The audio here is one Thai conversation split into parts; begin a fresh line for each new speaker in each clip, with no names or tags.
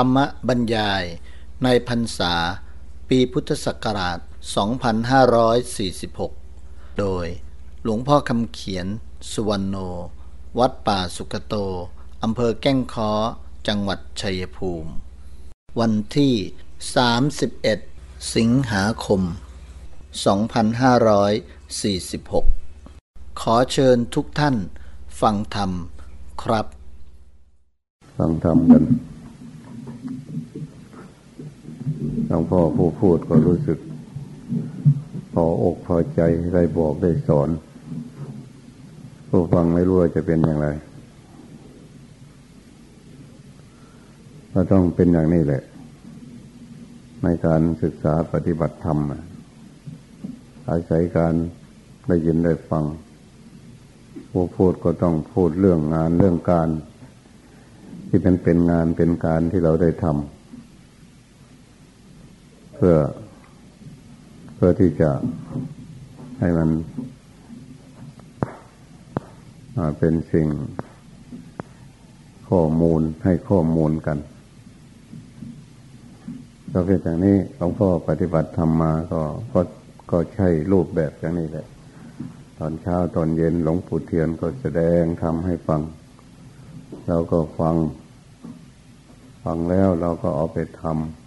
รรมบรรยายในพรรษา ปีพุทธศักราช 2546 โดยหลวงพ่อคำเขียน สุวรรณโน วัดป่าสุกโต อำเภอแก้งค้อ จังหวัดชัยภูมิ วันที่ 31 สิงหาคม 2546 ขอเชิญทุกท่านฟังธรรมครับ
ฟังธรรมกัน หลวงพ่อผู้พูดก็รู้สึก พออกพอใจได้บอกได้สอน ผู้ฟังไม่รู้ว่าจะเป็นอย่างไรก็ต้องเป็นอย่างนี้แหละ ในการศึกษาปฏิบัติธรรม อาศัยการได้ยินได้ฟัง ผู้พูดก็ต้องพูดเรื่องงานเรื่องการ ที่เป็นเป็นงานเป็นการที่เราได้ทำ พื่อ เพื่อที่จะให้มันเป็นสิ่งข้อมูลให้ข้อมูลกันก็เป็นอย่างนี้หลวงพ่อปฏิบัติธรรมมาก็ก็ก็ใช้รูปแบบอย่างนี้แหละ ตอนเช้าตอนเย็นหลวงปู่เทียนก็แสดงทำให้ฟัง เราก็ฟัง ฟังแล้วเราก็เอาไปทำ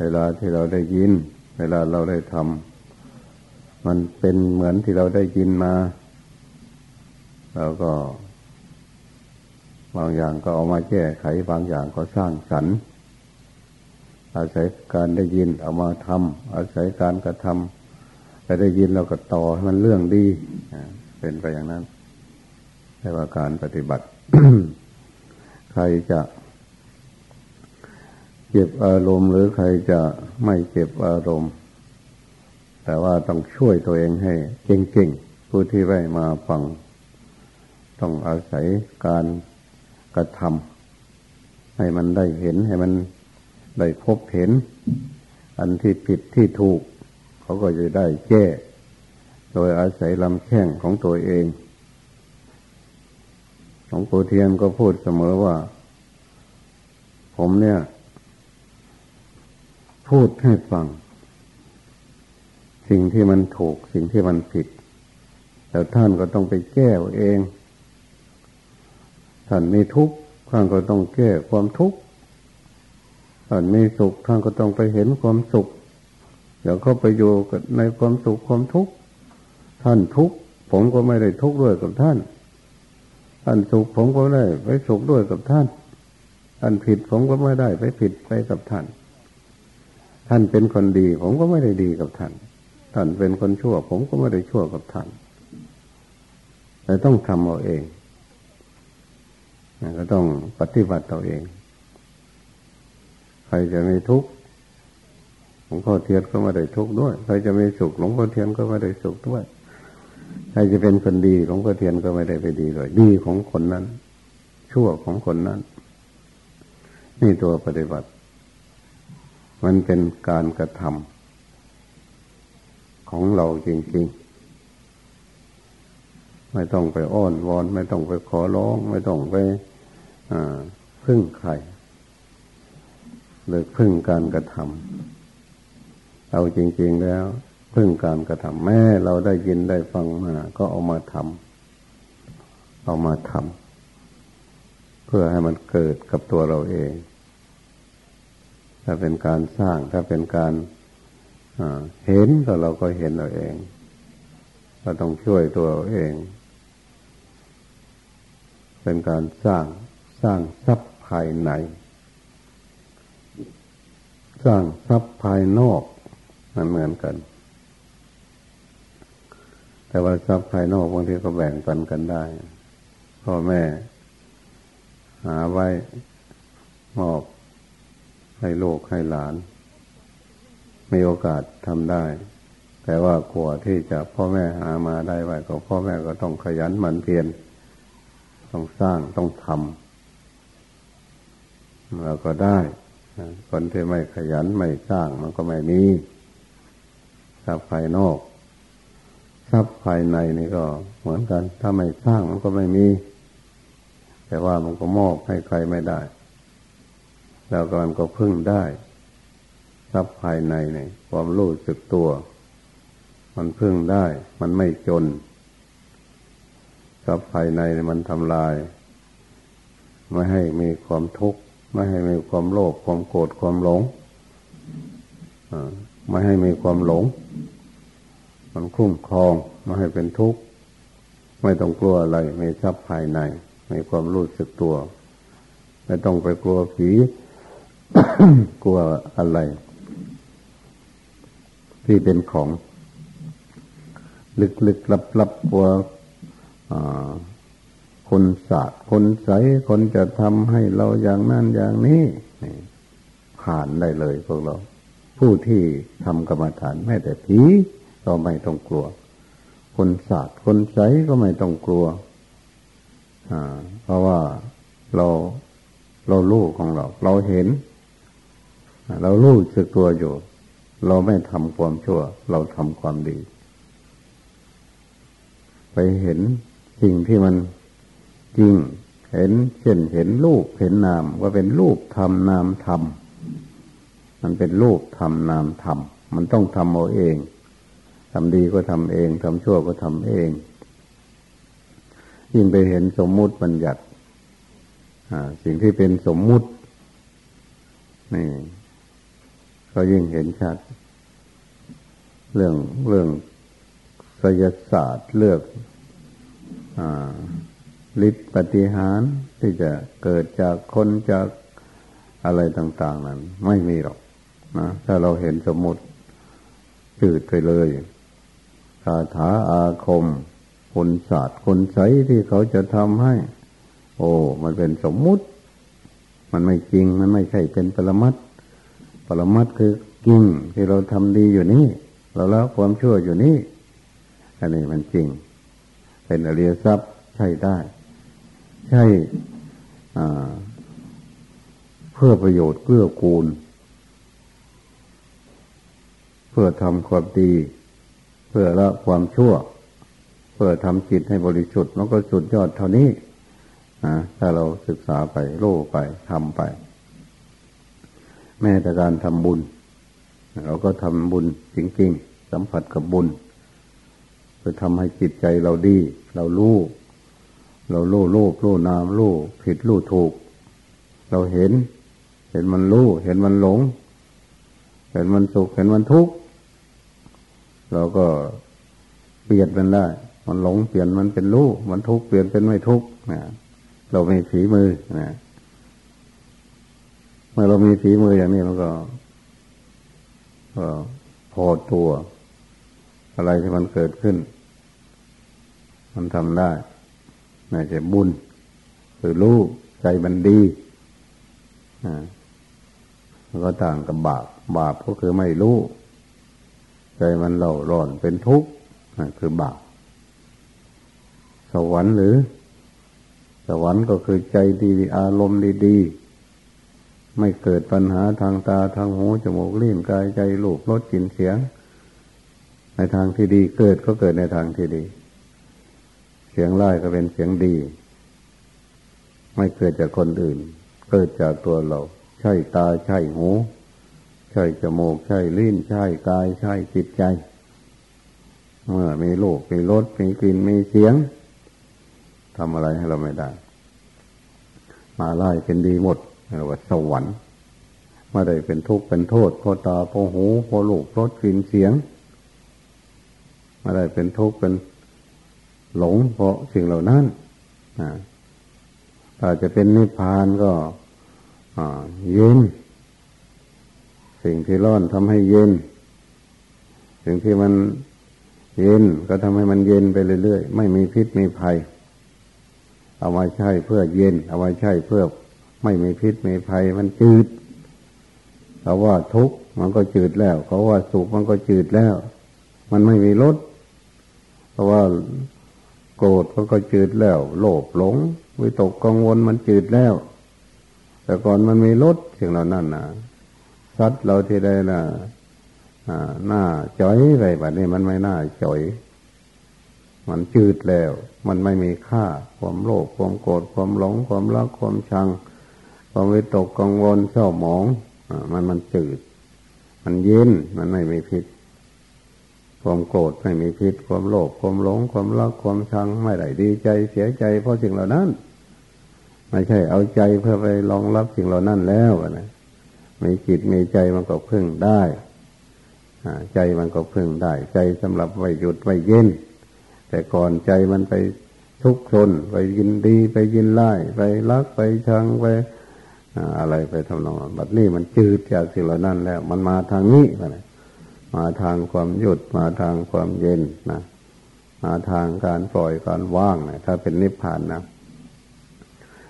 เวลาที่เราได้ยิน เวลาเราได้ทำมันเป็นเหมือนที่เราได้ยินมาเราก็ บางอย่างก็เอามาแก้ไข บางอย่างก็สร้างสรรค์อาศัยการได้ยินเอามาทำอาศัยการกระทำไปได้ยินเราก็ต่อให้มันเรื่องดีเป็นไปอย่างนั้นเรียกว่าการปฏิบัติ ใครจะ เก็บอารมณ์หรือใครจะไม่เก็บอารมณ์ แต่ว่าต้องช่วยตัวเองให้เก่งๆผู้ที่ได้มาฟัง ต้องอาศัยการกระทำให้มันได้เห็นให้มันได้พบเห็น อันที่ผิดที่ถูก เขาก็จะได้แก้ โดยอาศัยลำแข้งของตัวเองของโกเทียนก็พูดเสมอว่า ผมเนี่ย พูดให้ฟัง สิ่งที่มันถูกสิ่งที่มันผิด แล้วท่านก็ต้องไปแก้เอง ท่านมีทุกข์ท่านก็ต้องแก้ความทุกข์ท่านมีสุขท่านก็ต้องไปเห็นความสุขเดี๋ยวเขาไปอยู่กับในความสุขความทุกข์ท่านทุกข์ผมก็ไม่ได้ทุกข์ด้วยกับท่านท่านสุขผมก็ไม่ได้ไปสุขด้วยกับท่านท่านผิดผมก็ไม่ได้ไปผิดไปกับท่าน ท่านเป็นคนดี ผมก็ไม่ได้ดีกับท่าน ท่านเป็นคนชั่ว ผมก็ไม่ได้ชั่วกับท่าน แต่ต้องทำเอาเองก็ต้องปฏิบัติตัวเอง ใครจะไม่ทุกข์หลวงพ่อเทียนก็ไม่ได้ทุกข์ด้วย ใครจะไม่สุขหลวงพ่อเทียนก็ไม่ได้สุขด้วย ใครจะเป็นคนดีหลวงพ่อเทียนก็ไม่ได้ไปดีเลยดีของคนนั้น ชั่วของคนนั้น นี่ตัวปฏิบัติ มันเป็นการกระทำของเราจริง ๆ ไม่ต้องไปอ้อนวอน ไม่ต้องไปขอร้อง ไม่ต้องไปพึ่งใครเลยพึ่งการกระทำเอาจริง ๆแล้ว พึ่งการกระทำแม่เราได้ยินได้ฟังมา ก็เอามาทำเอามาทำเพื่อให้มันเกิดกับตัวเราเอง ถ้าเป็นการสร้าง ถ้าเป็นการเห็นก็เราก็เห็นเราเองเราต้องช่วยตัวเราเอง เป็นการสร้างสร้างทรัพย์ภายใน สร้างทรัพย์ภายนอกมันเหมือนกัน แต่ว่าทรัพย์ภายนอกบางทีก็แบ่งปันกันได้พ่อแม่ หาไว้มอบ ให้ลูกให้หลาน มีโอกาสทำได้ แต่ว่ากลัวที่จะพ่อแม่หามาได้ไว้ก็พ่อแม่ก็ต้องขยันหมั่นเพียรต้องสร้างต้องทำเราก็ได้ คนที่ไม่ขยันไม่สร้างมันก็ไม่มีทรัพย์ภายนอกทรัพย์ภายในนี่ก็เหมือนกัน ถ้าไม่สร้างมันก็ไม่มี แต่ว่ามันก็มอบให้ใครไม่ได้ แล้วก็มันก็พึ่งได้ทรัพย์ภายในเนี่ยความรู้สึกตัว มันพึ่งได้ มันไม่จนทรัพย์ภายในมันทำลาย ไม่ให้มีความทุกข์ไม่ให้มีความโลภความโกรธความหลงไม่ให้มีความหลง มันคุ้มครองไม่ให้เป็นทุกข์ไม่ต้องกลัวอะไรมีทรัพย์ภายในมีความรู้สึกตัว ไม่ต้องไปกลัวผี กลัวอะไร ที่เป็นของ ลึกๆลับๆกลัวคนศาสตร์คนใสคนจะทำให้เราอย่างนั้นอย่างนี้ผ่านได้เลยพวกเรา ผู้ที่ทำกรรมฐานแม้แต่ผีก็ไม่ต้องกลัว คนศาสตร์คนใสก็ไม่ต้องกลัวเพราะว่าเราเรารู้ของเรา เราเห็น เรารู้สึกตัวอยู่ เราไม่ทำความชั่ว เราทำความดี ไปเห็นสิ่งที่มันจริง เห็นเช่นเห็นรูปเห็นนามว่าเป็นรูปทำนามทำมันเป็นรูปทำนามทำมันต้องทำเอาเองทำดีก็ทำเองทำชั่วก็ทำเอง ยิ่งไปเห็นสมมุติบัญญัติสิ่งที่เป็นสมมุตินี่ ก็ยิ่งเห็นชัด เรื่องเรื่องศยศาสตร์เลือกฤทธิปฏิหารที่จะเกิดจากคนจากอะไรต่าง ๆ นั้น ไม่มีหรอกนะถ้าเราเห็นสมมติจืดไปเลยคาถาอาคม คนศาสตร์คนใสที่เขาจะทำให้ โอ้ มันเป็นสมมุติ มันไม่จริงมันไม่ใช่เป็นปรมัต ปรมัตคือจริงที่เราทำดีอยู่นี่ เราละความชั่วอยู่นี่อันนี้มันจริง เป็นอริยทรัพย์ใช่ได้ ใช่เพื่อประโยชน์เพื่อกูล เพื่อทำความดี เพื่อละความชั่ว เพื่อทำจิตให้บริสุทธิ์มันก็สุดยอดเท่านี้นะถ้าเราศึกษาไปโล่ไปทำไป แม้แต่การทำบุญ เราก็ทำบุญจริงๆ สัมผัสกับบุญเพื่อทำให้จิตใจเราดี เรารู้เราโล่โลภโล่นามโล่ผิดโล่ถูก เราเห็น เห็นมันรู้เห็นมันหลง เห็นมันสุขเห็นมันทุกข์เราก็เปลี่ยนมันได้ มันหลงเปลี่ยนมันเป็นรู้มันทุกข์เปลี่ยนเป็นไม่ทุกข์นะเรามีฝีมือนะ เมื่อเรามีฝีมืออย่างนี้มันก็ก็พอตัว อะไรที่มันเกิดขึ้น มันทำได้น่าจะบุญคือรู้ใจมันดีอ่าก็ต่างกับบาปบาปก็คือไม่รู้ ใจมันเล่าร้อนเป็นทุกข์นั่นคือบาปสวรรค์หรือ สวรรค์ก็คือใจดีอารมณ์ดีๆ ไม่เกิดปัญหาทางตาทางหูจมูกลิ้นกายใจลูกรสกลิ่นเสียง ในทางที่ดีเกิดก็เกิดในทางที่ดี เสียงไล่ก็เป็นเสียงดี ไม่เกิดจากคนอื่น เกิดจากตัวเรา ใช่ตาใช่หู ใช่จมูกใช่ลิ้นใช่กายใช่จิตใจ เมื่อมีโลกมีรสมีกลิ่นมีเสียงทำอะไรให้เราไม่ได้ มาไล่เป็นดีหมด เรียกว่าสวรรค์ไม่ได้เป็นทุกข์เป็นโทษเพราะตาเพราะหูเพราะลูกรสกลิ่นเสียงไม่ได้เป็นทุกข์เป็นหลงเพราะสิ่งเหล่านั้นถ้าจะเป็นนิพพานก็เย็น สิ่งที่ร้อนทำให้เย็น สิ่งที่มันเย็นก็ทำให้มันเย็นไปเรื่อยๆ ไม่มีพิษมีภัย เอามาใช้เพื่อเย็น เอามาใช้เพื่อ ไม่มีพิษไมีภัยมันจืดเขาว่าทุกข์มันก็จืดแล้ว เขาว่าสุขมันก็จืดแล้ว มันไม่มีรสเพราะว่าโกรธมันก็จืดแล้ว โลภหลงวิตกกังวลมันจืดแล้ว แต่ก่อนมันมีลดสิ่งเหล่านั้นนะซัดเราที่ได้นะหน้าจ่อยอะไรแบบนี้มันไม่น่าจ่อย มันจืดแล้ว มันไม่มีค่า ความโลภความโกรธความหลง ความรักความชัง ความวิตกกังวลเศร้าหมองอมันมันจืด มันเย็นมันไม่มีพิษ ความโกรธไม่มีพิษ ความโลภความหลง ความรักความชังไม่ได้ดีใจเสียใจเพราะสิ่งเหล่านั้น ไม่ใช่เอาใจเพื่อไปรองรับสิ่งเหล่านั้นแล้วนะมีจิตมีใจมันก็พึ่งได้ใจมันก็พึ่งได้ ใจสำหรับไว้หยุดไว้เย็น แต่ก่อนใจมันไปทุกข์ทนไปยินดีไปยินไล่ไปรักไปชังไป อะไรไปทำนองแบบนี้มันจืดจากสิ่งเหล่านั้นแล้ว มันมาทางนี้มาทางความหยุดมาทางความเย็นนะมาทางการปล่อยการว่างนะถ้าเป็นนิพพานนะ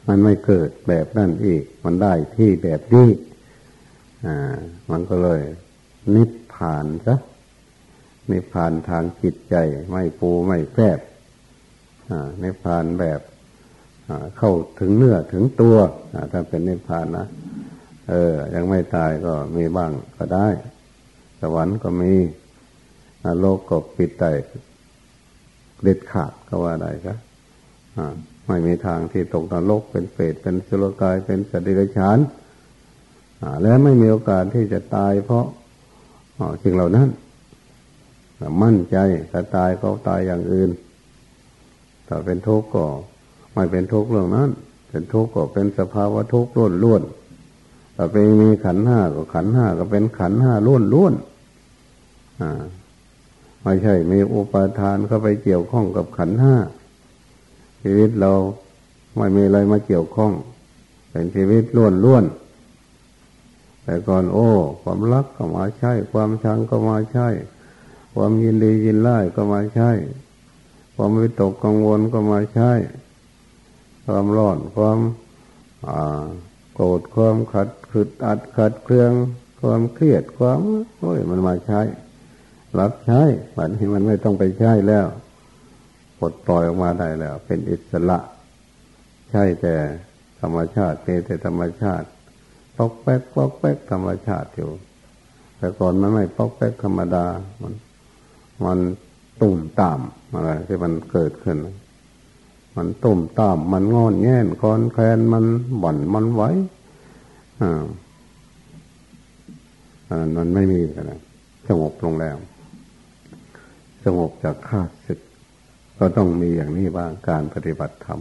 มันไม่เกิดแบบนั่นอีก มันได้ที่แบบนี้อ่า มันก็เลย นิพพานซะนิพพานทางจิตใจ ไม่ปูไม่แฝบนิพพานแบบ เข้าถึงเนื้อถึงตัวถ้าเป็นนิพพานนะเออ ยังไม่ตายก็มีบ้างก็ได้ สวรรค์ก็มีโลกก็ปิดไตเด็ดขาดก็ว่าได้ครับไม่มีทางที่ตกนรกเป็นเปรตเป็นสุรกายเป็นสัตว์เดรัจฉานและไม่มีโอกาสที่จะตายเพราะสิ่งเหล่านั้นมั่นใจถ้าตายก็ตายอย่างอื่นถ้าเป็นทุกข์ก็ ไม่เป็นทุกข์เรื่องนั้น เป็นทุกข์ก็เป็นสภาวะทุกข์ล้วนล้วนถ้าไปมีขันห้าก็ขันห้าก็เป็นขันห้าล้วนล้วนอ่าไม่ใช่มีอุปาทานเข้าไปเกี่ยวข้องกับขันห้าชีวิตเราไม่มีอะไรมาเกี่ยวข้อง เป็นชีวิตล้วนล้วนแต่ก่อนโอ้ ความรักก็มาใช่ ความชังก็มาใช่ ความยินดียินไล่ก็มาใช่ ความวิตกกังวลก็มาใช่ ความร้อนความโกรธความขัดขืดอัดขัดเครื่อง ความเครียดความโอ้ยมันมาใช้ รับใช้บัดนี้มันไม่ต้องไปใช้แล้วปลดปล่อยออกมาได้แล้ว เป็นอิสระ ใช่แต่ธรรมชาติเป็นแต่ธรรมชาติปอกแป๊กปอกแป๊กธรรมชาติอยู่ แต่ก่อนมันไม่ปอกแป๊กธรรมดา มัน มันตุ่มต่ำอะไรที่มันเกิดขึ้น มันตุ่มตามมันงอนแง่นคอนแคลนมันบ่อนมันไหวอ่ามันไม่มีกันนะสงบลงแล้ว สงบจากข้าศึก ก็ต้องมีอย่างนี้บ้างการปฏิบัติธรรม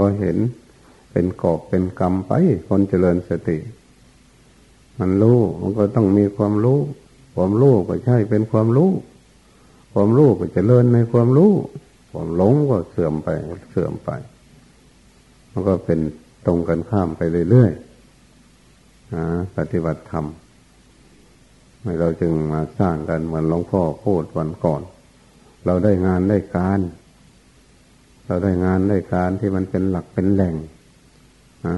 ก็เห็นเป็นกอบเป็นกรรมไป คนเจริญสติ มันรู้มันก็ต้องมีความรู้ ความรู้ก็ใช่เป็นความรู้ ความรู้ก็จเจริญในความรู้ ความหลงก็เสื่อมไปเสื่อมไป มันก็เป็นตรงกันข้ามไปเรื่อยๆปฏิบัติธรรมเราจึงมาสร้างกันเหมือนหลวงพ่อพูดวันก่อน เราได้งานได้การ เราได้งานได้การที่มันเป็นหลักเป็นแหล่งนะ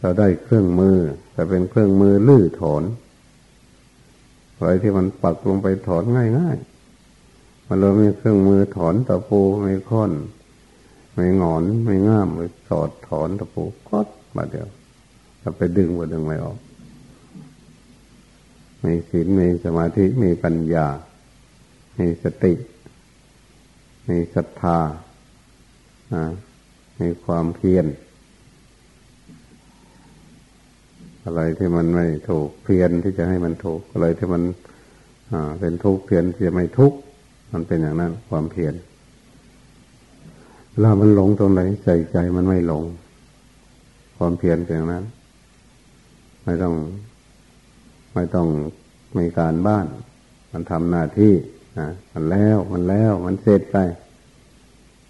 เราได้เครื่องมือ แต่เป็นเครื่องมือลื้อถอนอะไรที่มันปักลงไปถอนง่าย มันเรามีเครื่องมือถอนตะปูไม่ค้อนไม่งอนไม่ง่ามไม่สอดถอนตะปูก็มาเดียวเราไปดึงมาดึงไม่ออกมีศีลมีสมาธิมีปัญญา มีสติ มีศรัทธามีความเพียรอะไรที่มันไม่ถูกเพียรที่จะให้มันถูกอะไรที่มันเป็นทุกข์เพียรที่จะไม่ทุกข์ มันเป็นอย่างนั้นความเพียรเวลามันหลงตรงไหนใส่ใจมันไม่หลง ความเพียรเป็นอย่างนั้น ไม่ต้อง ไม่ต้องมีการบ้าน มันทำหน้าที่นะมันแล้วมันแล้วมันเสร็จไป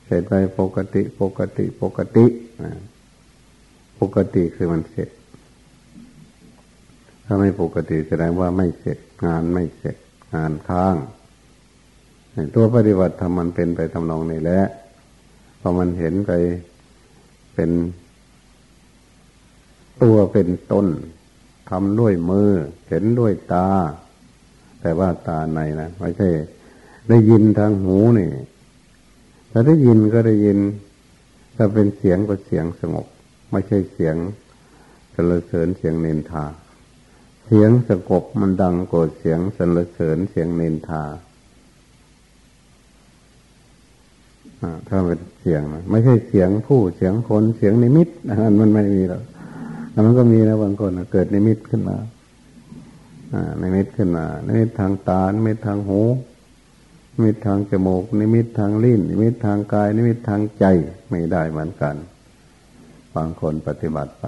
เสร็จไปปกติปกติปกตินะปกติคือมันเสร็จ ถ้าไม่ปกติแสดงว่าไม่เสร็จ งานไม่เสร็จ งานค้าง ตัวปฏิบัติธรรมมันเป็นไปทำนองนี้แหละพอมันเห็นไปเป็นตัวเป็นต้นทำด้วยมือ เห็นด้วยตา แต่ว่าตาในนะไม่ใช่ ได้ยินทางหูนี่ถ้าได้ยินก็ได้ยิน ถ้าเป็นเสียงก็เสียงสงบ ไม่ใช่เสียงสรรเสริญเสียงเนินทา เสียงสงบมันดังกว่าเสียงสรรเสริญเสียงเนินทา ถ้าเป็นเสียงนะไม่ใช่เสียงผู้เสียงคนเสียงนิมิตอันมันไม่มีหรอกมันก็มีนะบางคนเกิดนิมิตขึ้นมาอ่านิมิตขึ้นมานิมิตทางตานิมิตทางหูนิมิตทางจมูก นิมิตทางลิ้น นิมิตทางกาย นิมิตทางใจไม่ได้เหมือนกัน บางคนปฏิบัติไป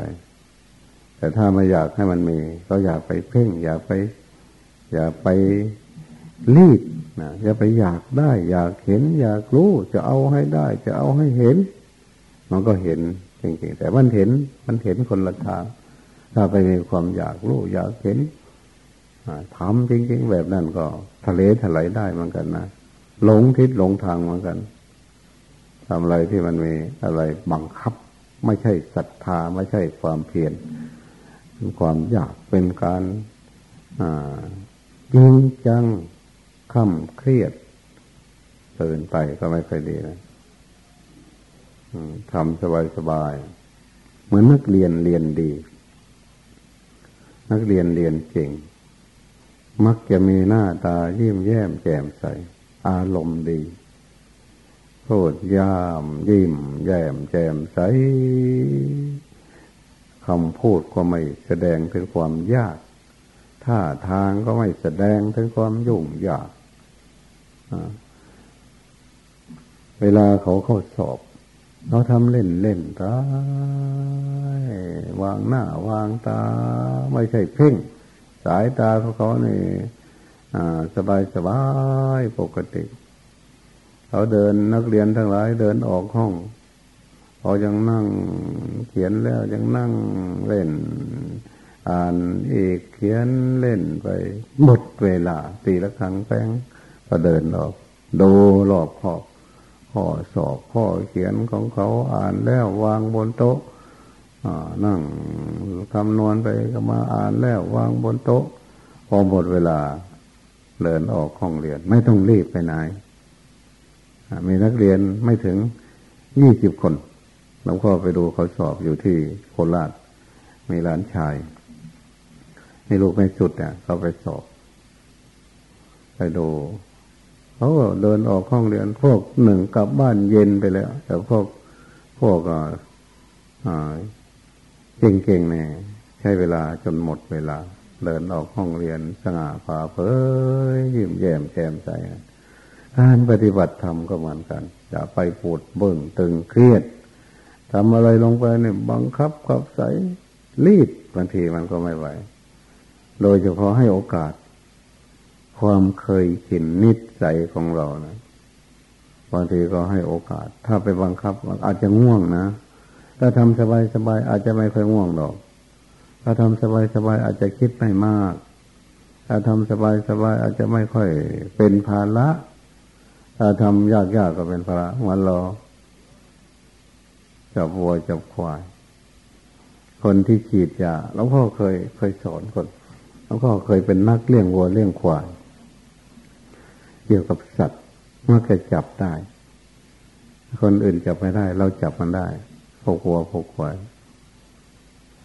แต่ถ้าไม่อยากให้มันมี ก็อย่าไปเพ่ง อย่าไป อย่าไปรีด นะอย่าไปอยากได้ อยากเห็น อยากรู้จะเอาให้ได้ จะเอาให้เห็น มันก็เห็นจริงๆแต่มันเห็นมันเห็นคนละทางถ้าไปมีความอยากรู้อยากเห็นทำจริง ๆ แบบนั้นก็ ทะเลถลายได้เหมือนกันนะหลงทิศหลงทางเหมือนกันทำอะไรที่มันมีอะไรบังคับ ไม่ใช่ศรัทธาไม่ใช่ความเพียรเป็นความอยากเป็นการจริงจัง ค่ำเครียดเกินไปก็ไม่ค่อยดีนะทำสบายๆเหมือนนักเรียนเรียนดี นักเรียนเรียนเก่ง มักจะมีหน้าตายิ้มแย้มแจ่มใส อารมณ์ดีพูดยามยิ้ม แย้มแจ่มใสคำพูดก็ไม่แสดงถึงความยาก ท่าทางก็ไม่แสดงถึงความยุ่งยาก เวลาเขาเข้าสอบเราทำเล่นเล่นตาวางหน้า วางตา ไม่ใช่เพ่ง สายตาของเขาเนี่ยสบายสบายปกติ เขาเดินนักเรียนทั้งหลายเดินออกห้องเขายังนั่งเขียนแล้วยังนั่งเล่น อ่านเอกเขียนเล่นไป หมดเวลาตีละครั้งแป้ง ก็เดินออก ดูรอบขอบข้อสอบข้อเขียนของเขาอ่านแล้ววางบนโต๊ะนั่งคำนวณไปก็มาอ่านแล้ววางบนโต๊ะ พอหมดเวลาเดินออกห้องเรียน ไม่ต้องรีบไปไหนมีนักเรียนไม่ถึงยี่สิบคนเราก็ไปดูเขาสอบอยู่ที่โคราชมีหลานชายมีลูกไม่สุดเนี่ยเขาไปสอบ ไปดู เขาก็เดินออกห้องเรียนพวกหนึ่งกลับบ้านเย็นไปแล้ว แต่พวกพวกอ่าเก่งๆเนี่ยใช้เวลาจนหมดเวลา เดินออกห้องเรียนสง่าผ่าเผยยิ้มแย้มแจ่มใสการปฏิบัติธรรมก็เหมือนกันจะไปปวดเบิ่งตึงเครียดทำอะไรลงไปเนี่ยบังคับขับใสรีดบางทีมันก็ไม่ไหว โดยเฉพาะให้โอกาส ความเคยชินนิสัยของเรานะบางทีก็ให้โอกาส ถ้าไปบังคับอาจจะง่วงนะถ้าทำสบายสบายอาจจะไม่ค่อยง่วงหรอก ถ้าทำสบายสบายอาจจะคิดไม่มาก ถ้าทำสบายสบายอาจจะไม่ค่อยเป็นภาระถ้าทำยากๆก็เป็นภาระวันรอจับวัวจับควาย คนที่ขีดยาหลวงพ่อเคยเคยสอนคนหลวงพ่อเคยเป็นนักเลี้ยงวัวเลี้ยงควาย กี่ยวกับสัตว์เมื่อจะจับได้ คนอื่นจับไม่ได้ เราจับมันได้พกวัวพกควาย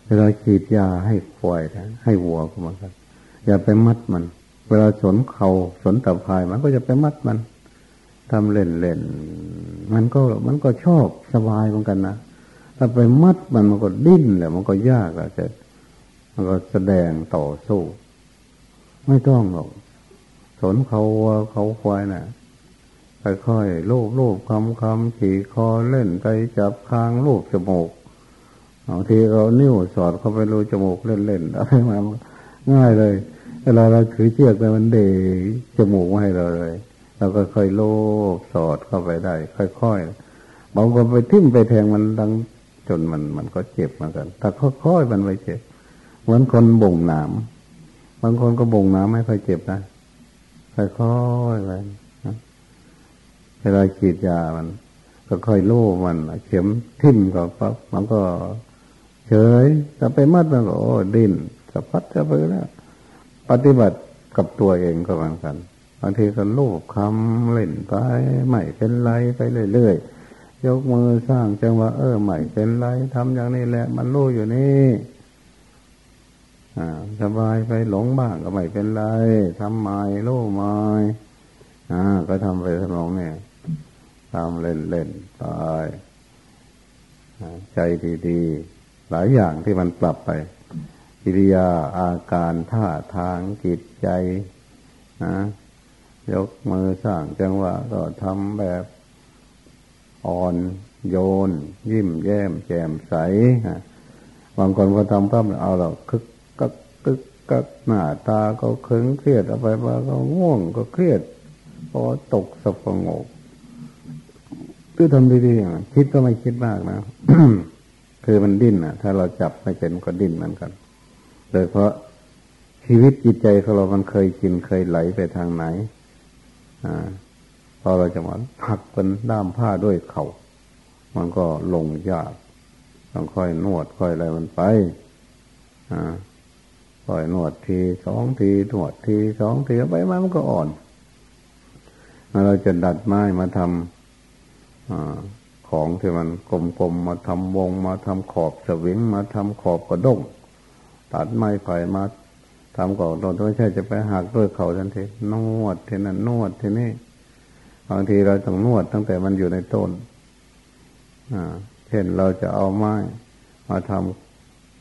เวลาฉีดยาให้ควายนะให้วัวก็หมือนกันอย่าไปมัดมัน เวลาสนเขาสนตับพายมันก็จะไปมัดมันทำเล่นเล่นมันก็มันก็ชอบสบายเหมือนกันนะถ้าไปมัดมันมันก็ดิ้นแหละมันก็ยากอะจะมันก็แสดงต่อสู้ ไม่ต้องหรอก สนเขาวัวเขาควายนะ่ะค่อยๆลูบลูบคำคำขี่คอเล่นไปจับคางลูบจมูกบางทีเรานิ้วสอดเข้าไปรูจมูกเล่นเล่นอะไรมาง่ายเลยเวลาเราถือเชือกไปมันเดยจมูกมาให้เราเลยเราก็ค่อยโลบสอดเข้าไปได้ ค่อยๆบางคนไปทิ่มไปแทงมันดังจนมันมันก็เจ็บเหมือนกัน แต่ค่อยๆมันไม่เจ็บเหมือนคนบ่งหนามบางคนก็บ่งหนามไม่ค่อยเจ็บนะ ค่อยๆไปเวลาฉีดยามัน ก็ค่อยโล่มันเข็มทิ่มก็ปั๊บมันก็เฉยแต่ไปมัดมันก็โอ้ดิ้นสะพัดจะไปแล้วปฏิบัติกับตัวเองก็เหมือนกันบางทีก็ลูบคำเล่นไปไม่เป็นไรไปเรื่อยๆยกมือสร้างจังว่าเออไม่เป็นไรทำอย่างนี้แหละ มันรู้อยู่นี่ สบายไปหลงบ้างก็ไม่เป็นไรทำไม้รู้ไม้อ่า ก็ทำไปทำนองเนี่ยทำเล่นเล่นไปใจดีๆ หลายอย่างที่มันปรับไปกิริยาอาการท่าทางจิตใจนะยกมือสร้างจังหวะก็ทำแบบอ่อนโยน ยิ้มแย้มแจ่มใสบางคนก็ทำก็เอาเราคึก ตึกกักหน้าตาก็เคร่งเครียดเอาไปมาก็ง่วงก็เครียดพอตกสงกคือทำดีๆคิดก็ไม่คิดมากนะคือมันดิ้นอะ ถ้าเราจับไม่เป็นก็ดิ้นเหมือนกัน โดยเพราะชีวิตจิตใจของเรา มันเคยกินเคยไหลไปทางไหน อ่า พอเราจะมาหักเป็นด้ามผ้าด้วยเขา่ามันก็ลงยากต้องค่อยนวดค่อยอะไรมันไป อ่า ค่อยนวดทีสองทีนวดทีสองทีไปมามันก็อ่อนเราจะดัดไม้มาทำของที่มันกลมๆมาทำวงมาทำขอบสวิงมาทำขอบกระด้งตัดไม้ไผ่มาทำก่อนโดนไม่ใช่จะไปหักด้วยเขาทันทีนวดทีนั้นนวดทีนี้บางทีเราต้องนวดตั้งแต่มันอยู่ในต้นอเช่นเราจะเอาไม้มาท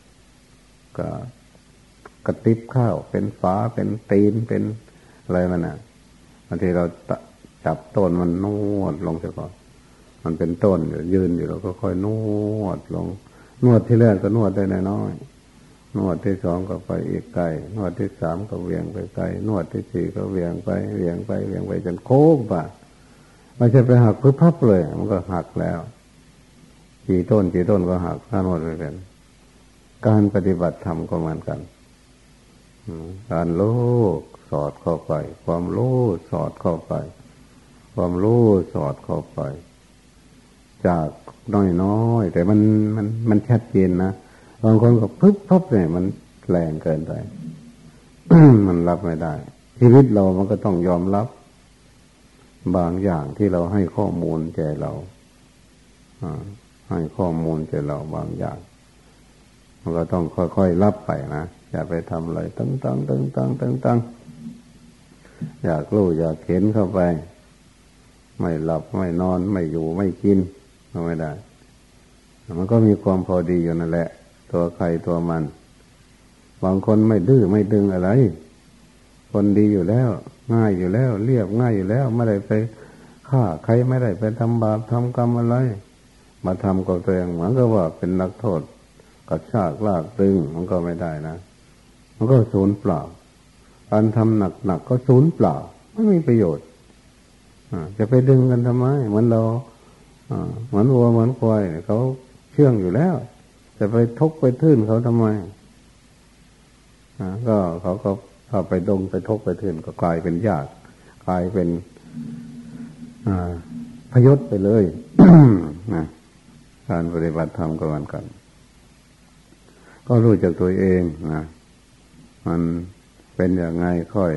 ำกับ กระติบข้าว เป็นฝาเป็นตีนเป็นอะไรมันอะบางทีเราจับต้นมันนวดลงเสียก่อนมันเป็นต้นอยู่ยืนอยู่เราก็ค่อยนวดลง นวดที่แรกก็นวดได้น้อยนวดที่สองก็ไปอีกไกลนวดที่สามก็เวียงไปไกลนวดที่สี่ก็เวียงไปเวียงไปเวียงไปจนโค้งไปไม่ใช่ไปหักพื้พับเลย มันก็หักแล้วกี่ต้นกี่ต้นก็หักถ้านวดไปเป็นการปฏิบัติธรรมก็เหมือนกัน การโลกสอดเข้าไป ความรู้สอดเข้าไป ความรู้สอดเข้าไป จากน้อยๆแต่มันมันมันชัดเจนนะบางคนก็พึบพับเนี่ยมันแรงเกินไปมันรับไม่ได้ ชีวิตเรามันก็ต้องยอมรับ บางอย่างที่เราให้ข้อมูลใจเราให้ข้อมูลใจเราบางอย่าง มันก็ต้องค่อยๆรับไปนะ อย่าไปทำอะไรตั้งตั้งตั้งตั้งตั้งตั้งอยากรู้อยากเห็นเข้าไป ไม่หลับไม่นอนไม่อยู่ไม่กินก็ไม่ได้ มันก็มีความพอดีอยู่นั่นแหละ ตัวใครตัวมัน บางคนไม่ดื้อไม่ดึงอะไร คนดีอยู่แล้ว ง่ายอยู่แล้ว เรียบง่ายอยู่แล้วไม่ได้ไปฆ่าใครไม่ได้ไปทำบาปทำกรรมอะไร มาทำกับตัวเองเหมือนกับว่าเป็นนักโทษกัดชากลากตึงมันก็ไม่ได้นะ มันก็สูญเปล่า การทำหนักหนักก็สูญเปล่า ไม่มีประโยชน์จะไปดึงกันทำไม เหมือนเราเหมือนวัวเหมือนควายเขาเชื่องอยู่แล้ว จะไปทุกไปทื่นเขาทำไมก็เขาก็ถ้าไปดงไปทุกไปทื่นก็กลายเป็นญาติกลายเป็นพยศไปเลยนะการปฏิบัติธรรมก็เหมือนกัน ก็รู้จากตัวเองนะ มันเป็นอย่างไงค่อย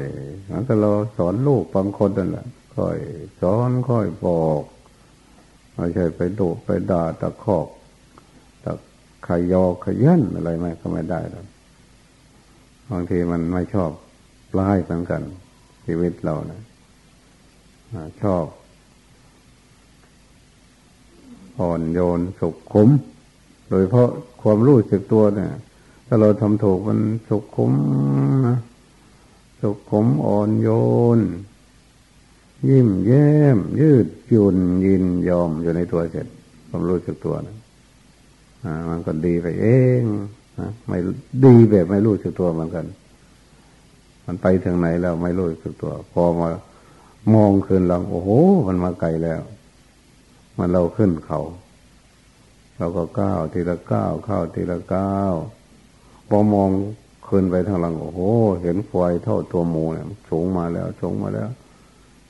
มันก็เราสอนลูกบางคนนั่นแหละค่อยสอนค่อยบอกไม่ใช่ไปดุไปด่าตะคอกตะขยอขยันอะไรไม่ก็ไม่ได้หรอกบางทีมันไม่ชอบร้ายเหมือนกัน ชีวิตเรานะชอบอ่อนโยนสุขขุม โดยเพราะความรู้สึกตัวเนี่ย ถ้าเราทำถูกมันสุขขุมนะสุขขุมอ่อนโยน ยิ้มแย้ม ยืดหยุ่นยินยอมอยู่ในตัวเสร็จความรู้สึกตัวนะมันก็ดีไปเองนะไม่ดีแบบไม่รู้สึกตัวเหมือนกัน มันไปถึงไหนแล้วไม่รู้สึกตัว พอมามองขึ้นหลังโอ้โห มันมาไกลแล้ว มันเราขึ้นเขา เราก็ก้าวทีละก้าวเข้าทีละก้าว พอมองขึ้นไปทางหลังโอ้โห เห็นไฟเท่าตัวหมูเนี่ยสูงมาแล้วสูงมาแล้ว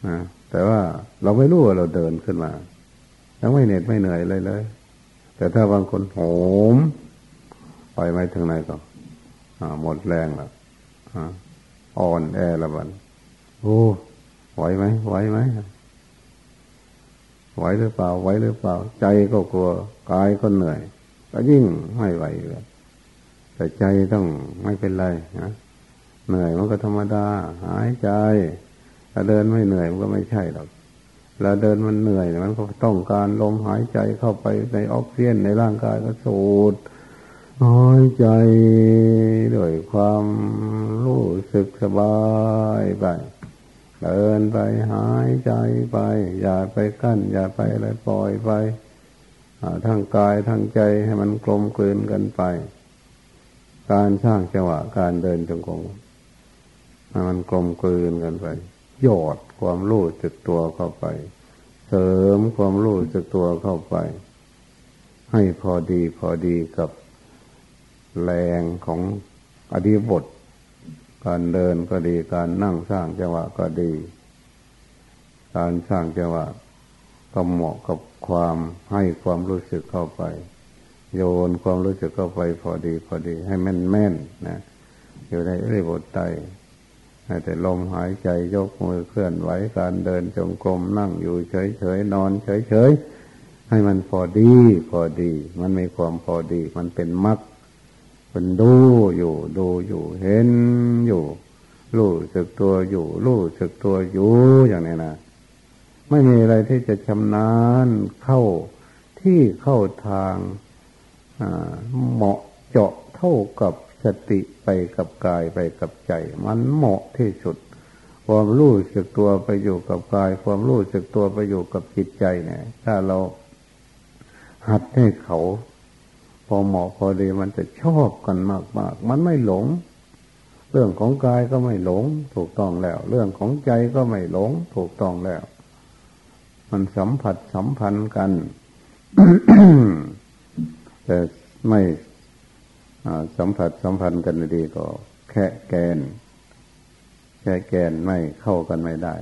นะแต่ว่าเราไม่รู้ว่าเราเดินขึ้นมาแล้วไม่เหน็ดไม่เหนื่อยเลยเลย แต่ถ้าบางคนโหมไปไม่ถึงไหนก็หมดแรงแล้วอ่อนแอละบันโอ้ไหวไหมไหวไหมไหวหรือเปล่าไหวหรือเปล่า ใจก็กลัวกายก็เหนื่อย ก็ยิ่งไม่ไหวเลย แต่ใจต้องไม่เป็นไรนะเหนื่อยมันก็ธรรมดา หายใจถ้าเดินไม่เหนื่อยมันก็ไม่ใช่หรอกเราเดินมันเหนื่อยมันก็ต้องการลมหายใจเข้าไปในออกซิเจนในร่างกายก็สูดหายใจด้วยความรู้สึกสบายไปเดินไปหายใจไป อย่าไปกั้น อย่าไปอะไรปล่อยไปทั้งกายทั้งใจให้มันกลมกลืนกันไป การสร้างจังหวะการเดินจงกรมมันกลมกลืนกันไปหยอดความรู้สึกตัวเข้าไป เสริมความรู้สึกตัวเข้าไป ให้พอดีพอดีกับแรงของอดีบท การเดินก็ดีการนั่งสร้างจังหวะก็ดี การสร้างจังหวะก็เหมาะกับความให้ความรู้สึกเข้าไป โยนความรู้สึกเข้าไปพอดีพอดี ให้แม่นแม่นนะอยู่ในรื่บทใตแต่ลมหายใจยกมือเคลื่อนไหวการเดินจงกรมนั่งอยู่เฉยเฉยนอนเฉยเฉยให้มันพอดีพอดี มันมีความพอดี มันเป็นมรรคเป็นดูอยู่ ดูอยู่ เห็นอยู่ รู้สึกตัวอยู่ รู้สึกตัวอยู่อย่างนี้นะไม่มีอะไรที่จะชำนาญเข้าที่เข้าทาง เหมาะเจาะเท่ากับสติไปกับกายไปกับใจ มันเหมาะที่สุด ความรู้สึกตัวไปอยู่กับกาย ความรู้สึกตัวไปอยู่กับจิตใจเนี่ย ถ้าเราหัดให้เขา พอเหมาะพอดีมันจะชอบกันมากๆมันไม่หลง เรื่องของกายก็ไม่หลง ถูกต้องแล้ว เรื่องของใจก็ไม่หลง ถูกต้องแล้ว มันสัมผัสสัมพันธ์กัน แต่ไม่สัมผัสสัมพันธ์กันดีก็แค่แกน แค่แกนไม่เข้ากันไม่ได้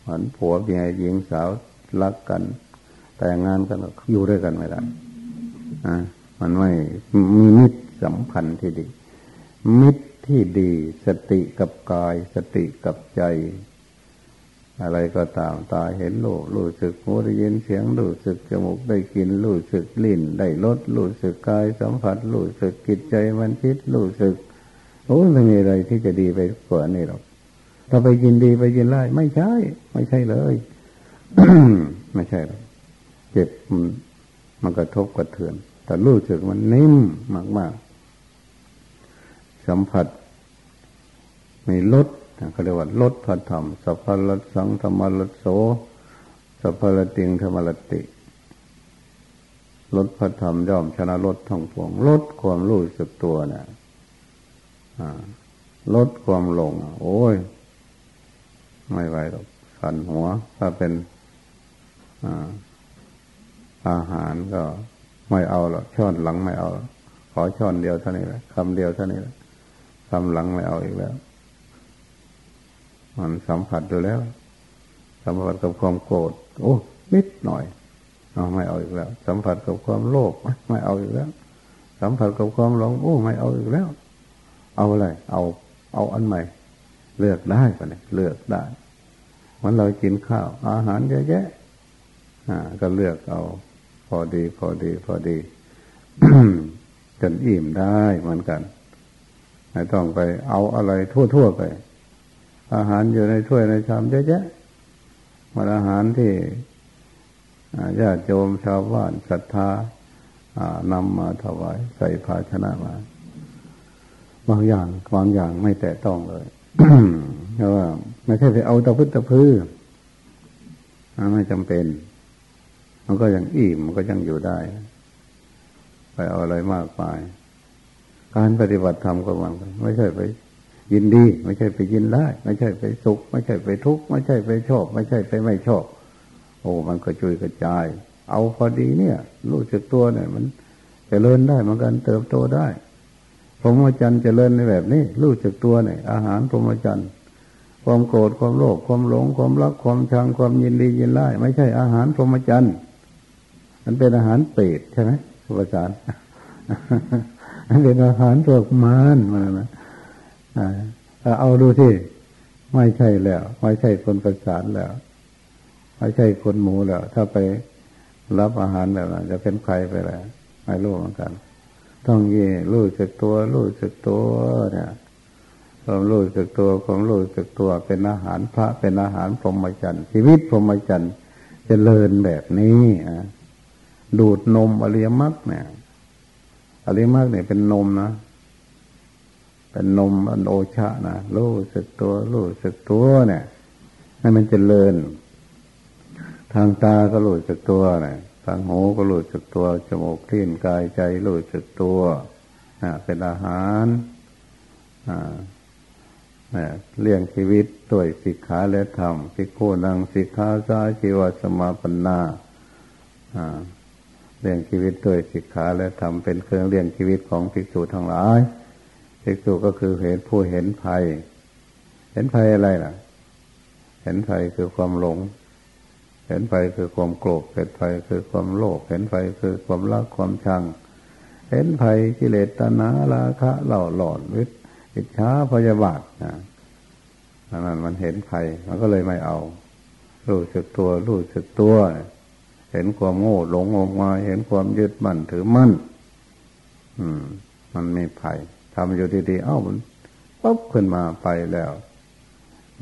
เหมือนผัวเมียหญิงสาวรักกัน แต่งงานกันอยู่ด้วยกันไม่ได้อ่ามันไม่มีมิตรสัมพันธ์ที่ดี มิตรที่ดี สติกับกาย สติกับใจ อะไรก็ตามตาเห็นรูรู้สึกหูได้ยินเสียงรู้สึกจมูกได้กลิ่นรู้สึกลิ้นได้รสรู้สึกกายสัมผัสรู้สึกจิตใจมันคิดรู้สึกโอ้ไม่มีอะไรที่จะดีไปกว่านี้หรอกถ้าไปยินดีไปยินร้ายไม่ใช่ ไม่ใช่เลยไม่ใช่หรอกเจ็บมันกระทบกระเทือน แต่รู้สึกมันนิ่มมากๆสัมผัสมีรส เขาเรียกว่ารสพระธรรมสัพพรสัง ธัมมรโสสัพพรติง ธัมมรติ รสพระธรรมย่อมชนะรสทั้งปวงรสความรู้สึกตัวเนี่ยลดความหลง โอ้ย ไม่ไหวหรอกสันหัว ถ้าเป็นอาหารก็ไม่เอาหรอกช้อนหลังไม่เอา ขอช้อนเดียวเท่านี้แหละคำเดียวเท่านี้แหละคำหลังไม่เอาอีกแล้ว มันสัมผัสดูแล้ว สัมผัสกับความโกรธโอ้นิดหน่อยเอาไม่เอาอีกแล้ว สัมผัสกับความโลภไม่เอาอีกแล้ว สัมผัสกับความหลงโอ้ไม่เอาอีกแล้ว เอาอะไรเอา เอาอันใหม่ เลือกได้ปะเนี่ยเลือกได้มันเรากินข้าว อาหารเยอะแยะอ่าก็เลือกเอา พอดี พอดี พอดีจนอิ่มได้เหมือนกันไม่ต้องไปเอาอะไรทั่วๆไป อาหารอยู่ในถ้วยในชามเยอะแยะมันอาหารที่ญาติโยมชาวบ้านศรัทธานำมาถวายใส่ภาชนะมา บางอย่างบางอย่างไม่แตะต้องเลยเพราะว่าไม่ใช่ไปเอาตะพื้นตะพื้นไม่จำเป็น มันก็ยังอิ่มมันก็ยังอยู่ได้ ไปเอาอะไรมากไปการปฏิบัติธรรมก็มันไม่ใช่ไป ยินดี ไม่ใช่ไปยินได้ไม่ใช่ไปสุข ไม่ใช่ไปทุกข์ไม่ใช่ไปชอบ ไม่ใช่ไปไม่ชอบ โอ้มันก็จุยกระจาย เอาพอดีเนี่ยรู้จักตัวเนี่ย มันจเจริญได้เหมือนกันเติบโตได้พรหมจรรย์เจริญในแบบนี้รู้จักตัวเนี่ย อาหารพรหมจรรย์ความโกรธความโลภความหลงความรักความชังความยินดียินไล่ไม่ใช่อาหารพรหมจรรย์มันเป็นอาหารเปรตใช่ไหมภาษาอันเป็นอาหารพวกมารมานะ เอาดูที่ไม่ใช่แล้ว ไม่ใช่คนประสานแล้ว ไม่ใช่คนหมูแล้ว ถ้าไปรับอาหารแบบนั้นจะเป็นใครไปแล้วไม่รู้เหมือนกัน ต้องเย่รู้สึกตัวรู้สึกตัวเนี่ยความรู้สึกตัวความรู้สึกตัวเป็นอาหารพระเป็นอาหารพรหมจรรย์ชีวิตพรหมจรรย์จะเลินแบบนี้ดูดนมอริยมรรคเนี่ยอริมักเนี่ยเป็นนมนะ เป็นนมอันโอชะนะรู้สึกตัวรู้สึกตัวเนี่ย ให้มันเจริญ ทางตาก็รู้สึกตัวเนี่ยทางหูก็รู้สึกตัวจมูกทิ้นกายใจรู้สึกตัวเป็นอาหารเลี้ยงชีวิตด้วยสิกขาและธรรมพิโคนังสิกขาสาชีวสมาปนาเลี้ยงชีวิตด้วยสิกขาและธรรมเป็นเครื่องเลี้ยงชีวิตของภิกษุทั้งหลาย ภิกษุก็คือเห็นผู้เห็นภัย เห็นภัยอะไรล่ะ เห็นภัยคือความหลง เห็นภัยคือความโกรธ เห็นภัยคือความโลภ เห็นภัยคือความรักความชัง เห็นภัยกิเลสตนาราคะเหล่าหลอนวิอิจฉาพยาบาทนะนั้นมันเห็นภัย มันก็เลยไม่เอา รู้สึกตัว รู้สึกตัว เห็นความโง่หลงออกมา เห็นความยึดมั่นถือมั่น อืม มันไม่ภัย ทำอยู่ดีๆเอ้ามันปุ๊บขึ้นมาไปแล้ว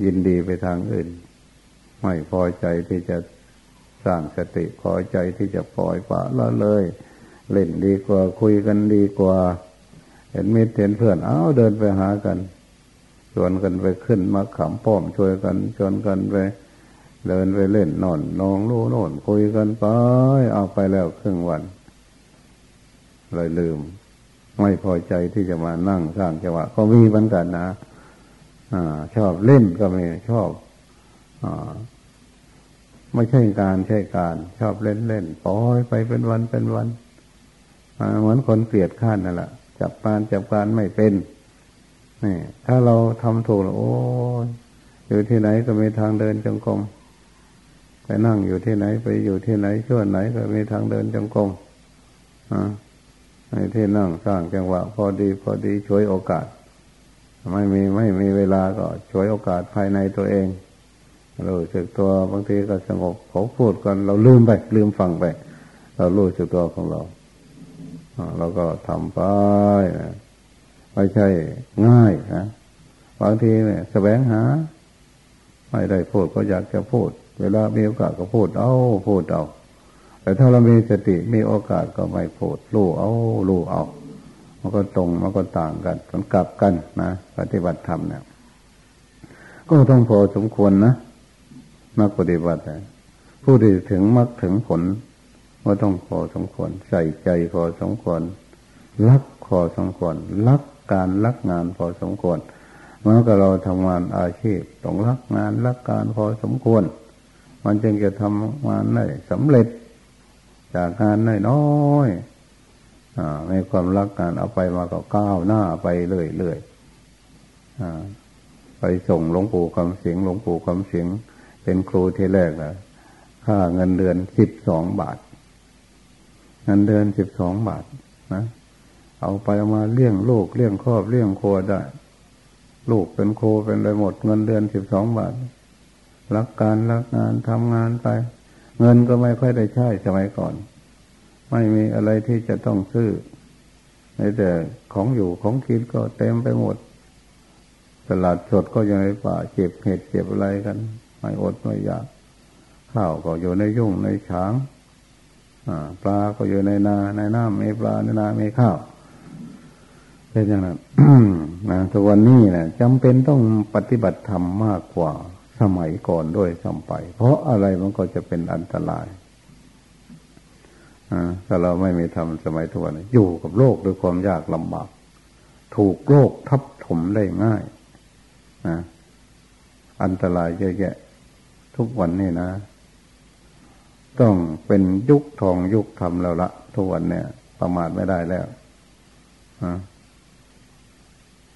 ยินดีไปทางอื่น ไม่พอใจที่จะสร้างสติพอใจที่จะปล่อยปะละเลย เล่นดีกว่าคุยกันดีกว่า เห็นมิตรเห็นเพื่อนเอ้าเดินไปหากันชวนกันไปขึ้นมาขำป้อมช่วยกันชวนกันไปเดินไปเล่นนอนนองลู่โน่นคุยกันไปเอาไปแล้วครึ่งวันเลยลืม ไม่พอใจที่จะมานั่งสร้างจังหวะก็มีเหมือนกันนะอ่า ชอบเล่นก็มีชอบอ่าไม่ใช่การใช่การ ชอบเล่นเล่นปล่อยไปเป็นวันเป็นวันเหมือนคนเกลียดข้านนั่นแหละจับการจับการไม่เป็นนี่ถ้าเราทำถูกโอ้ยอยู่ที่ไหนก็มีทางเดินจงกรมไปนั่งอยู่ที่ไหนไปอยู่ที่ไหนช่วงไหนก็มีทางเดินจงกรมอ่า ให้ที่นั่งสร้างจังหวะ พอดีพอดีช่วยโอกาส ไม่มีไม่มีเวลาก็ช่วยโอกาสภายในตัวเองรู้สึกตัวบางทีก็สงบเขาพูดกันเราลืมไป ลืมฟังไป เรารู้สึกตัวของเราเราก็ทำไปไม่ใช่ง่ายนะบางทีเนี่ยแสวงหา ไม่ได้พูดก็อยากจะพูด เวลามีโอกาสก็พูดเอาพูดเอา แต่ถ้าเรามีสติมีโอกาสก็ไม่พูดรู้เอารู้เอา มันก็ตรงมันก็ต่างกันมันกลับกันนะปฏิบัติธรรมเนี่ยก็ต้องพอสมควรนะนักปฏิบัติผู้ที่ถึงมรรคถึงผลก็ต้องพอสมควร ใส่ใจพอสมควรรักพอสมควรรักการรักงานพอสมควรเมื่อก็เราทำงานอาชีพต้องรักงานรักการพอสมควร มันจึงจะทำงานได้สำเร็จ จากงานน้อยๆในความรักงานเอาไปมาก็ก้าวหน้าไปเรื่อยๆไปส่งหลวงปู่คำเสียงหลวงปู่คำเสียงเป็นครูที่แรกนะค่าเงินเดือนสิบสองบาท เงินเดือนสิบสองบาทนะเอาไปเอามาเลี้ยงลูกเลี้ยงครอบเลี้ยงครัวได้ ลูกเป็นโคเป็นอะไรหมดเงินเดือนสิบสองบาท รักการรักงานทำงานไป เงินก็ไม่ค่อยได้ใช้สมัยก่อน ไม่มีอะไรที่จะต้องซื้อในแต่ของอยู่ของกินก็เต็มไปหมด ตลาดสดก็อยู่ในป่าเจ็บเห็ดเจ็บอะไรกัน ไม่อดไม่อยาก ข้าวก็อยู่ในยุ่งในฉางปลาก็อยู่ในนาในน้ำมีปลาในนามีข้าวเป็นอย่างนั้นนะทุกวันนี้นะจำเป็นต้องปฏิบัติธรรมมากกว่า สมัยก่อนด้วยซ้ำไป เพราะอะไรมันก็จะเป็นอันตรายถ้าเราไม่มีธรรมสมัยทุกวันอยู่กับโลกด้วยความยากลำบาก ถูกโลกทับถมได้ง่ายนะอันตรายเยอะแยะ ทุกวันนี้นะ ต้องเป็นยุคทองยุคทำแล้วละทุกวันเนี่ย ประมาทไม่ได้แล้ว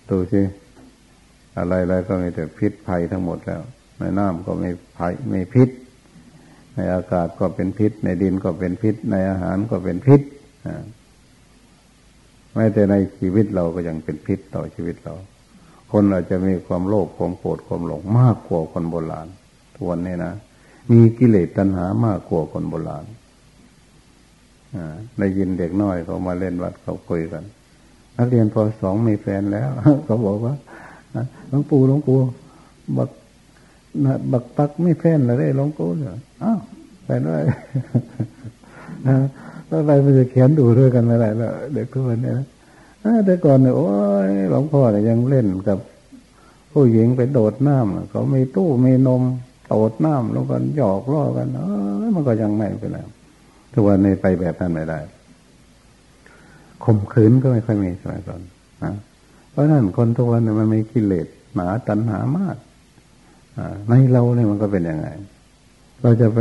ดูสิอะไรอะไรก็มีแต่พิษภัยทั้งหมดแล้ว ในน้ำก็มีภัยมีพิษ ในอากาศก็เป็นพิษ ในดินก็เป็นพิษ ในอาหารก็เป็นพิษไม่แต่ในชีวิตเราก็ยังเป็นพิษต่อชีวิตเรา คนอาจจะมีความโลภความโกรธความหลงมากกว่าคนโบราณทวนนี่นะมีกิเลสตัณหามากกว่าคนโบราณได้ยินเด็กน้อยเขามาเล่นวัดเขาคุยกัน นักเรียนพอสองมีแฟนแล้ว เขาบอกว่าหลวงปู่หลวงปู่บัก บักปักไม่แฟนเลยหลวงปู่เหรออ้าวแฟนด้วยแล้วอะไรมันจะเขียนดูด้วยกันไม่ได้แล้วเด็กทุกคนเนี่ยแต่ก่อนเนี่ยโอ้ยหลวงพ่อเนี่ยยังเล่นกับ ผู้หญิงไปโดดน้ำเขามีตู้มีนมโดดน้ำแล้วกันหยอกล้อกันเออมันก็ยังไม่ไปแล้วทุกวันนี้ไปแบบนั้นไม่ได้ข่มขืนก็ไม่ค่อยมีสมัยก่อนนะเพราะนั้นคนทุกวันเนี่ยมันมีกิเลสหนาตัณหามาก ในเราเนี่ยมันก็เป็นยังไง เราจะไป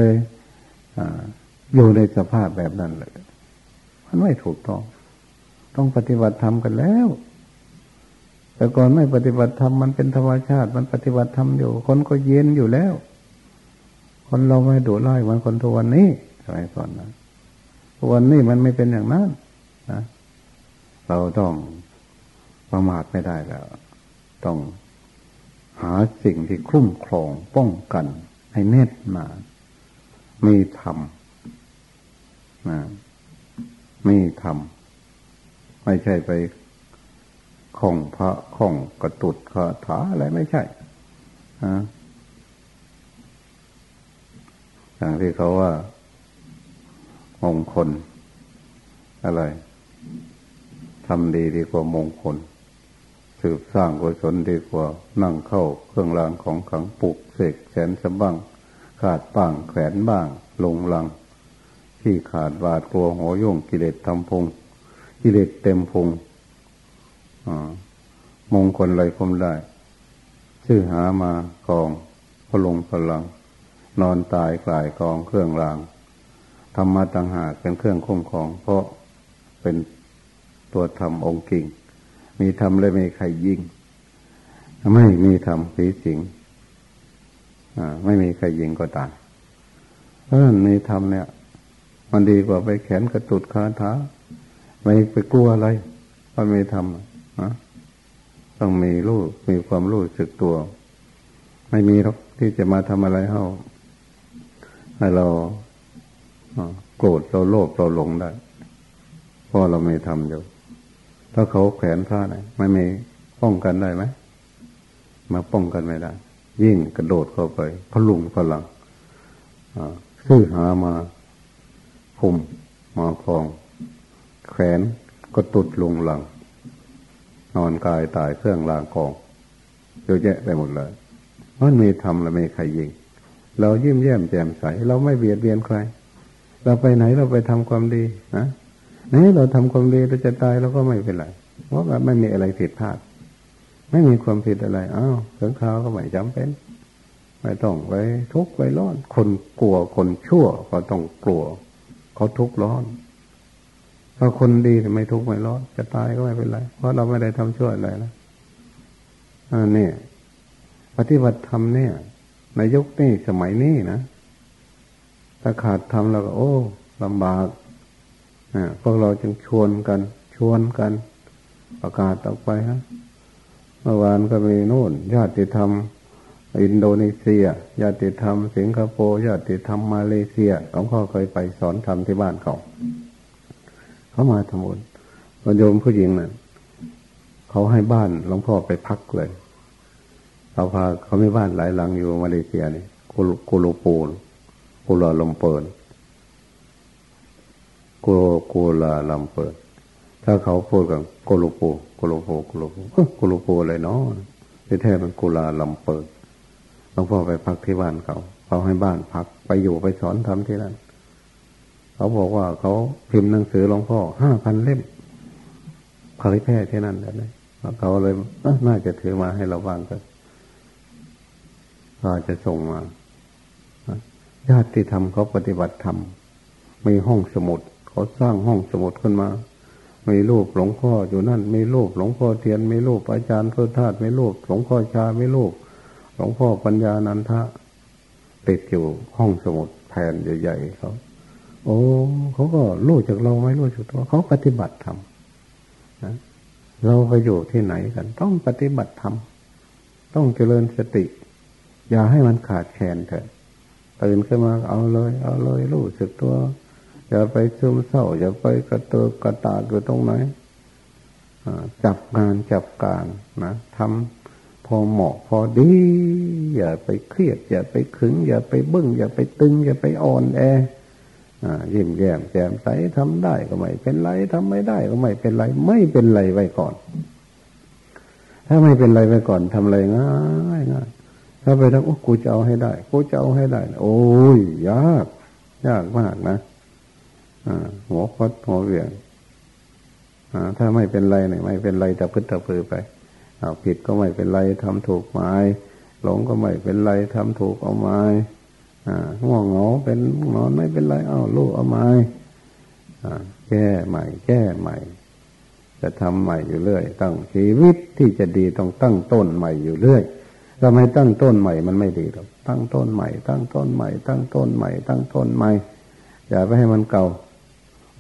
อยู่ในสภาพแบบนั้นเลย มันไม่ถูกต้อง ต้องปฏิบัติธรรมกันแล้ว แต่ก่อนไม่ปฏิบัติธรรมมันเป็นธรรมชาติ มันปฏิบัติธรรมอยู่ คนก็เย็นอยู่แล้ว คนเราไม่ดุร้ายเหมือนคนทุกวันนี้สมัยก่อนนะทุกวันนี้มันไม่เป็นอย่างนั้นนะเราต้องประมาทไม่ได้แล้ว ต้อง หาสิ่งที่คุ้มครองป้องกันให้แน่นหนามีธรรมนะมีธรรมไม่ใช่ไปของพระของกระตุดคาถาอะไรไม่ใช่ฮะอย่างที่เขาว่ามงคลอะไรทำดีดีกว่ามงคล สืบสร้างกุศลดีกว่า นั่งเข้าเครื่องรางของขังปลุกเสกแสนสะบังขาดบ้างแขวนบ้าง ลงลัง ที่ขาดบาดกลัวหัวย่งกิเลสทำพง กิเลสเต็มพงมงคลอะไรคมได้ ชื่อหามากองพลงพลัง นอนตายกลายกองเครื่องรางธรรมะต่างหากเป็นเครื่องคุ้มครอง เพราะเป็นตัวธรรมองค์กิ่ง มีธรรมและไม่ใครยิงไม่มีธรรมผีสิงไม่มีใครยิงก็ตายเพราะฉะนั้นในธรรมเนี่ย มันดีกว่าไปแขนกระตุดคาถาไม่ไปกลัวอะไรเพราะไม่ทำนะต้องมีรู้มีความรู้สึกตัว ไม่มีหรอกที่จะมาทำอะไรเขาให้เราโกรธเราโลภเราหลงได้เพราะเราไม่ทำอยู่ ถ้าเขาแขวนผ้าไหนไม่มีป้องกันได้ไหมมาป้องกันไม่ได้ ยิ่งกระโดดเข้าไปพลุงพลังซื้อหามาคุมมาคลอง แขวนก็ตุดลงหลัง นอนกายตายเครื่องลางกองเยอะแยะไปหมดเลยมันมีทำแล้วไม่ใครยิง เรายิ้มแย้มแจ่มใส เราไม่เบียดเบียนใคร เราไปไหนเราไปทำความดีนะ นี่เราทำความดีเราจะตายเราก็ไม่เป็นไร เพราะว่าไม่มีอะไรผิดพลาด ไม่มีความผิดอะไรอ้าวเถึงเขาก็ไม่จำเป็น ไม่ต้องไปทุกข์ไปร้อน คนกลัวคนชั่วก็ต้องกลัว เขาทุกข์ร้อนถ้าคนดีไม่ทุกข์ไม่ร้อน จะตายก็ไม่เป็นไร เพราะเราไม่ได้ทำชั่วอะไรนะอันนี้ปฏิบัติธรรมเนี่ยในยุคนี้สมัยนี้นะถ้าขาดทำแล้วก็ โอ้ลำบาก พวกเราจึงชวนกัน ชวนกัน ประกาศออกไปฮะเมื่อวานก็มีโน่น ญาติธรรม อินโดนีเซีย ญาติธรรม สิงคโปร์ญาติธรรมมาเลเซียหลวงพ่อเคยไปสอนธรรมที่บ้านเขาเขามาทำบุญโยมผู้หญิงนั่นเขาให้บ้านหลวงพ่อไปพักเลยเขาพาเขาไม่บ้านหลายหลังอยู่มาเลเซียนี่กูลูปูนกูลาลมเปิล โกโกลาลัมเปิด ถ้าเขาพูดกับโกโลโปโกโลโปโกโลโปโกโลโปอะไรเนาะที่แท้มันโกลาลัมเปิดหลวงพ่อไปพักที่บ้านเขาเขาให้บ้านพักไปอยู่ไปสอนทำที่นั่นเขาบอกว่าเขาพิมพ์หนังสือหลวงพ่อห้าพันเล่มเผยแพร่ที่นั่นเลยเขาเลยน่าจะถือมาให้เราบ้างก็ก็จะส่งมาญาติธรรมเขาปฏิบัติธรรมมีห้องสมุด เขาสร้างห้องสมุดขึ้นมามีรูปหลวงพ่ออยู่นั่นมีรูปหลวงพ่อเทียนมีรูปอาจารย์พุทธาตุมีรูปหลวงพ่อชามีรูปหลวงพ่อปัญญานันทะติดอยู่ห้องสมุดแผ่นใหญ่ๆเขาโอ้เขาก็รู้จากเราไม่รู้จากตัวเขาปฏิบัติธรรมนะเราไปอยู่ที่ไหนกัน ต้องปฏิบัติธรรมต้องเจริญสติ อย่าให้มันขาดแคลนเถอะตื่นขึ้นมาเอาเลย เอาเลยรู้สึกตัว อย่าไปซึมเศร้าอย่าไปกระเตือกระตากอยู่ตรงไหนจับงานจับการนะทำพอเหมาะพอดี อย่าไปเครียด อย่าไปขึง อย่าไปบึ้ง อย่าไปตึง อย่าไปอ่อนแอยิ้มแย้มแจ่มใสทำได้ก็ไม่เป็นไรทำไม่ได้ก็ไม่เป็นไร ไม่เป็นไรไว้ก่อน ถ้าไม่เป็นไรไว้ก่อนทำอะไรง่ายง่ายถ้าไปทำโอ้กูจะเอาให้ได้ กูจะเอาให้ได้ โอ้ยยาก ยากมากนะ หัวคดหัวเวียงถ้าไม่เป็นไรเนี่ยไม่เป็นไรแต่พึ่งตะพือไปอาผิดก็ไม่เป็นไรทำถูกหมายหลงก็ไม่เป็นไรทำถูกเอาไม้ง่วงเหงาเป็นนอนไม่เป็นไรเอาลูกเอาไม้แก้ใหม่ แก้ใหม่ จะทำใหม่อยู่เรื่อย ตั้งชีวิตที่จะดีต้องตั้งต้นใหม่อยู่เรื่อยถ้าไม่ตั้งต้นใหม่มันไม่ดีหรอกตั้งต้นใหม่ ตั้งต้นใหม่ ตั้งต้นใหม่ ตั้งต้นใหม่ อย่าไปให้มันเก่า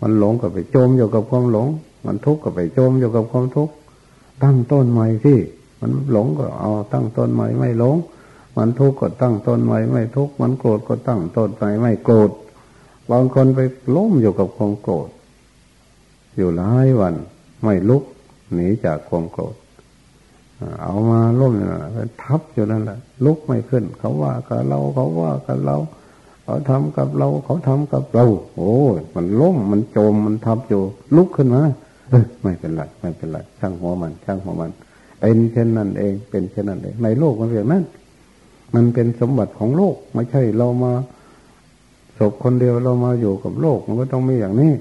มันหลงก็ไปจมอยู่กับความหลง มันทุกข์ก็ไปจมอยู่กับความทุกข์ตั้งต้นใหม่ที่มันหลงก็เอาตั้งต้นใหม่ไม่หลง มันทุกข์ก็ตั้งต้นใหม่ไม่ทุกข์มันโกรธก็ตั้งต้นใหม่ไม่โกรธบางคนไปล้มอยู่กับความโกรธอยู่หลายวัน ไม่ลุกหนีจากความโกรธเอามาล้มนั่นแหละทับอยู่นั่นแหละลุกไม่ขึ้น เขาว่ากับเราเขาว่ากับเรา เขาทำกับเรา เขาทำกับเรา โอ้ยมันล้มมันโจมมันทับอยู่ลุกขึ้นมาเออไม่เป็นไรไม่เป็นไรช่างหัวมัน ช่างหัวมันเป็นเช่นนั้นเองเป็นเช่นนั้นเองในโลกมันเป็นนั้นมันเป็นสมบัติของโลก ไม่ใช่เรามาศพคนเดียวเรามาอยู่กับโลกมันก็ต้องมีอย่างนี้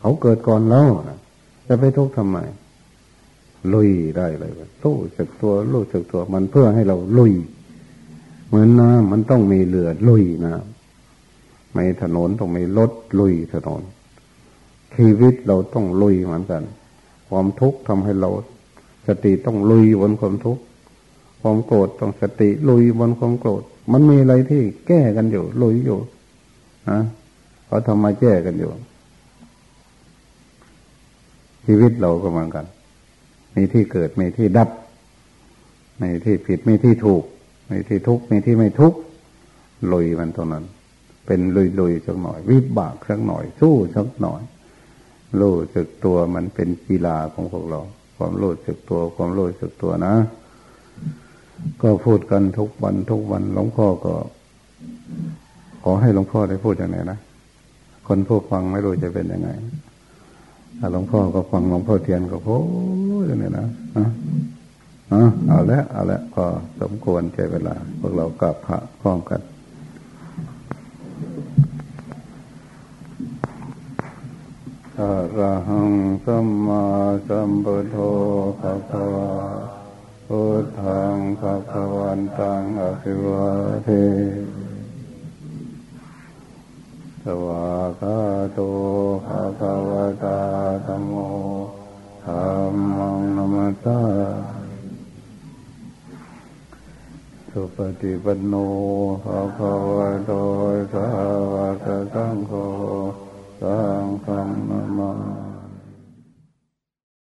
เขาเกิดก่อนเราจะไปทุกข์ทำไมลุยได้เลยรู้สึกตัวรู้สึกตัวมันเพื่อให้เราลุย เหมือนน้ำมันต้องมีเรือลุยน้ำ ม่ถนนต้องมีรถลุยถนน ชีวิตเราต้องลุยเหมือนกัน ความทุกข์ทำให้เรา สติต้องลุยบนความทุกข์ความโกรธต้องสติลุยบนความโกรธ มันมีอะไรที่แก้กันอยู่ ลุยอยู่นะเขาทำมาแก้กันอยู่ ชีวิตเราก็เหมือนกันมีที่เกิดมีที่ดับมีที่ผิดมีที่ถูกมีที่ทุกข์มีที่ไม่ทุกข์ลุยมันตรงนั้น เป็นลุยลุยสักหน่อย วิบากสักหน่อย สู้สักหน่อย รู้สึกตัวมันเป็นกีฬาของพวกเรา ความรู้สึกตัว ความรู้สึกตัวนะ ก็พูดกันทุกวันทุกวันหลวงพ่อก็ ขอให้หลวงพ่อได้พูดอย่างไรนะคนผู้ฟังไม่รู้จะเป็นยังไงหลวงพ่อก็ฟังหลวงพ่อเทียนก็โอ้ยนี่นะอะเอาละเอาละพอสมควรใจเวลา พวกเรากลับพระพร้อมกัน อะระหังสัมมาสัมพุทโธภะคะวะพุทธังภะคะวันตังอภิวาเทสวากาโตภะคะวะตาธรรมโมธรรมังนมัสสาสุปฏิปันโนภะคะวะโตสาวกสังโฆ สังฆนามา